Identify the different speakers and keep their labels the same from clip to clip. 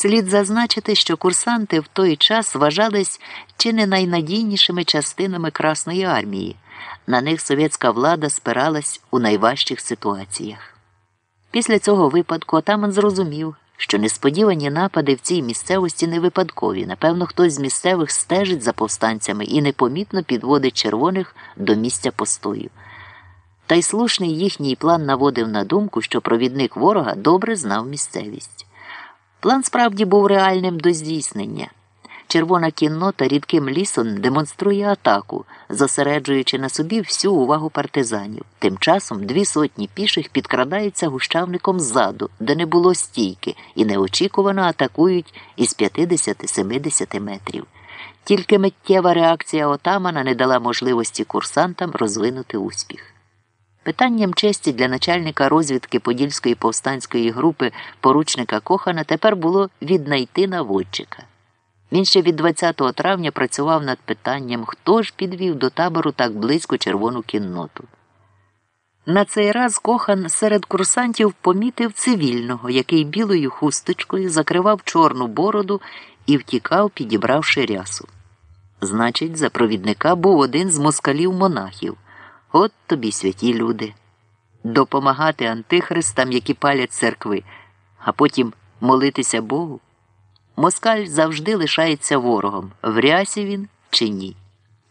Speaker 1: Слід зазначити, що курсанти в той час вважались чи не найнадійнішими частинами Красної армії. На них совєтська влада спиралась у найважчих ситуаціях. Після цього випадку отаман зрозумів, що несподівані напади в цій місцевості не випадкові. Напевно, хтось з місцевих стежить за повстанцями і непомітно підводить червоних до місця постою. Та й слушний їхній план наводив на думку, що провідник ворога добре знав місцевість. План справді був реальним до здійснення. Червона кіннота рідким лісом демонструє атаку, зосереджуючи на собі всю увагу партизанів. Тим часом дві сотні піших підкрадаються гущавником ззаду, де не було стійки, і неочікувано атакують із 50-70 метрів. Тільки миттєва реакція отамана не дала можливості курсантам розвинути успіх. Питанням честі для начальника розвідки Подільської повстанської групи поручника Кохана тепер було віднайти наводчика. Він ще від 20 травня працював над питанням, хто ж підвів до табору так близько червону кінноту. На цей раз кохан серед курсантів помітив цивільного, який білою хусточкою закривав чорну бороду і втікав, підібравши рясу. Значить, за провідника був один з москалів монахів. От тобі святі люди. Допомагати антихристам, які палять церкви, а потім молитися Богу. Москаль завжди лишається ворогом, в рясі він чи ні.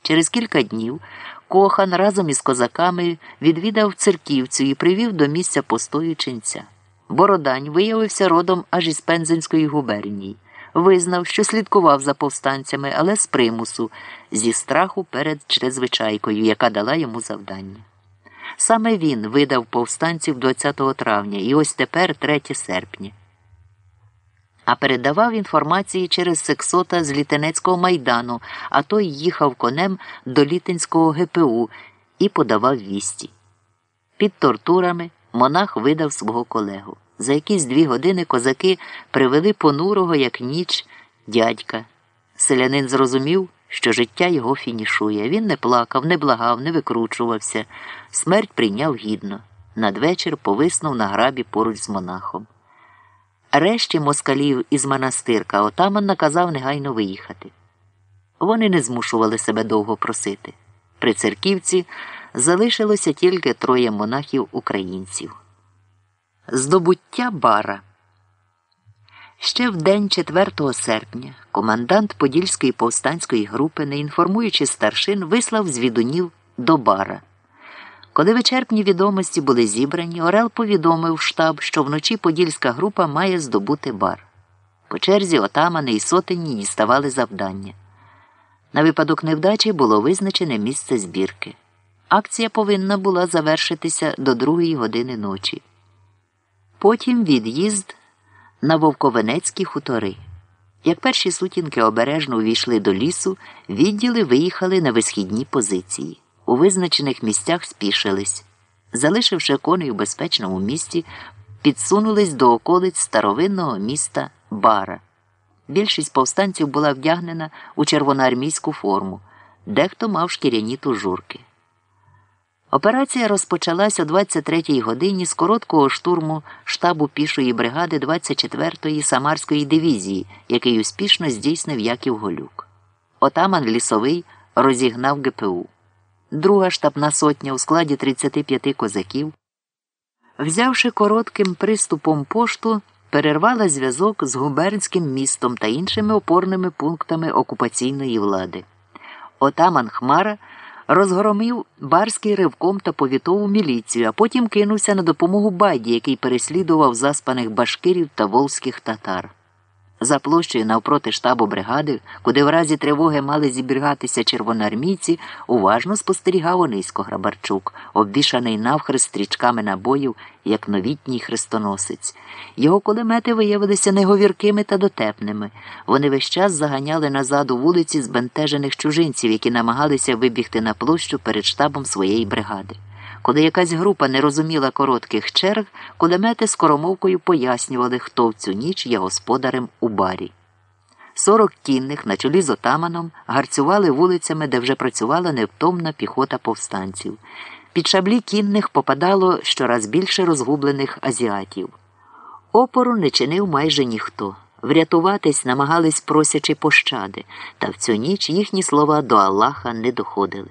Speaker 1: Через кілька днів кохан разом із козаками відвідав церківцю і привів до місця постою ченця. Бородань виявився родом аж із Пензенської губернії. Визнав, що слідкував за повстанцями, але з примусу, зі страху перед чрезвичайкою, яка дала йому завдання. Саме він видав повстанців 20 травня і ось тепер 3 серпня а передавав інформації через сексота з Літенецького майдану, а той їхав конем до Літинського ГПУ і подавав вісті. Під тортурами монах видав свого колегу. За якісь дві години козаки привели понурого, як ніч, дядька. Селянин зрозумів, що життя його фінішує. Він не плакав, не благав, не викручувався. Смерть прийняв гідно. Надвечір повиснув на грабі поруч з монахом. Решті москалів із монастирка отаман наказав негайно виїхати. Вони не змушували себе довго просити. При церківці залишилося тільки троє монахів українців. Здобуття бара. Ще в день 4 серпня командант Подільської повстанської групи, не інформуючи старшин, вислав звідунів до бара. Коли вичерпні відомості були зібрані, Орел повідомив штаб, що вночі Подільська група має здобути бар. По черзі отамани і сотені діставали завдання. На випадок невдачі було визначене місце збірки. Акція повинна була завершитися до другої години ночі. Потім від'їзд на Вовковенецькі хутори. Як перші сутінки обережно увійшли до лісу, відділи виїхали на висхідні позиції у визначених місцях спішились, залишивши коней у безпечному місті, підсунулись до околиць старовинного міста Бара. Більшість повстанців була вдягнена у червоноармійську форму, дехто мав шкіряні тужурки. Операція розпочалась о 23-й годині з короткого штурму штабу пішої бригади 24-ї Самарської дивізії, який успішно здійснив Яків Голюк. Отаман Лісовий розігнав ГПУ друга штабна сотня у складі 35 козаків, взявши коротким приступом пошту, перервала зв'язок з губернським містом та іншими опорними пунктами окупаційної влади. Отаман Хмара розгромив барський ривком та повітову міліцію, а потім кинувся на допомогу байді, який переслідував заспаних башкирів та волзьких татар. За площею навпроти штабу бригади, куди в разі тривоги мали зібігатися червоноармійці, уважно спостерігав Онисько Грабарчук, обвішаний навхрест стрічками набоїв, як новітній хрестоносець. Його кулемети виявилися неговіркими та дотепними. Вони весь час заганяли назад у вулиці збентежених чужинців, які намагалися вибігти на площу перед штабом своєї бригади. Коли якась група не розуміла коротких черг, кулемети скоромовкою пояснювали, хто в цю ніч є господарем у барі. Сорок кінних на чолі з отаманом гарцювали вулицями, де вже працювала невтомна піхота повстанців. Під шаблі кінних попадало щораз більше розгублених азіатів. Опору не чинив майже ніхто. Врятуватись намагались просячи пощади, та в цю ніч їхні слова до Аллаха не доходили.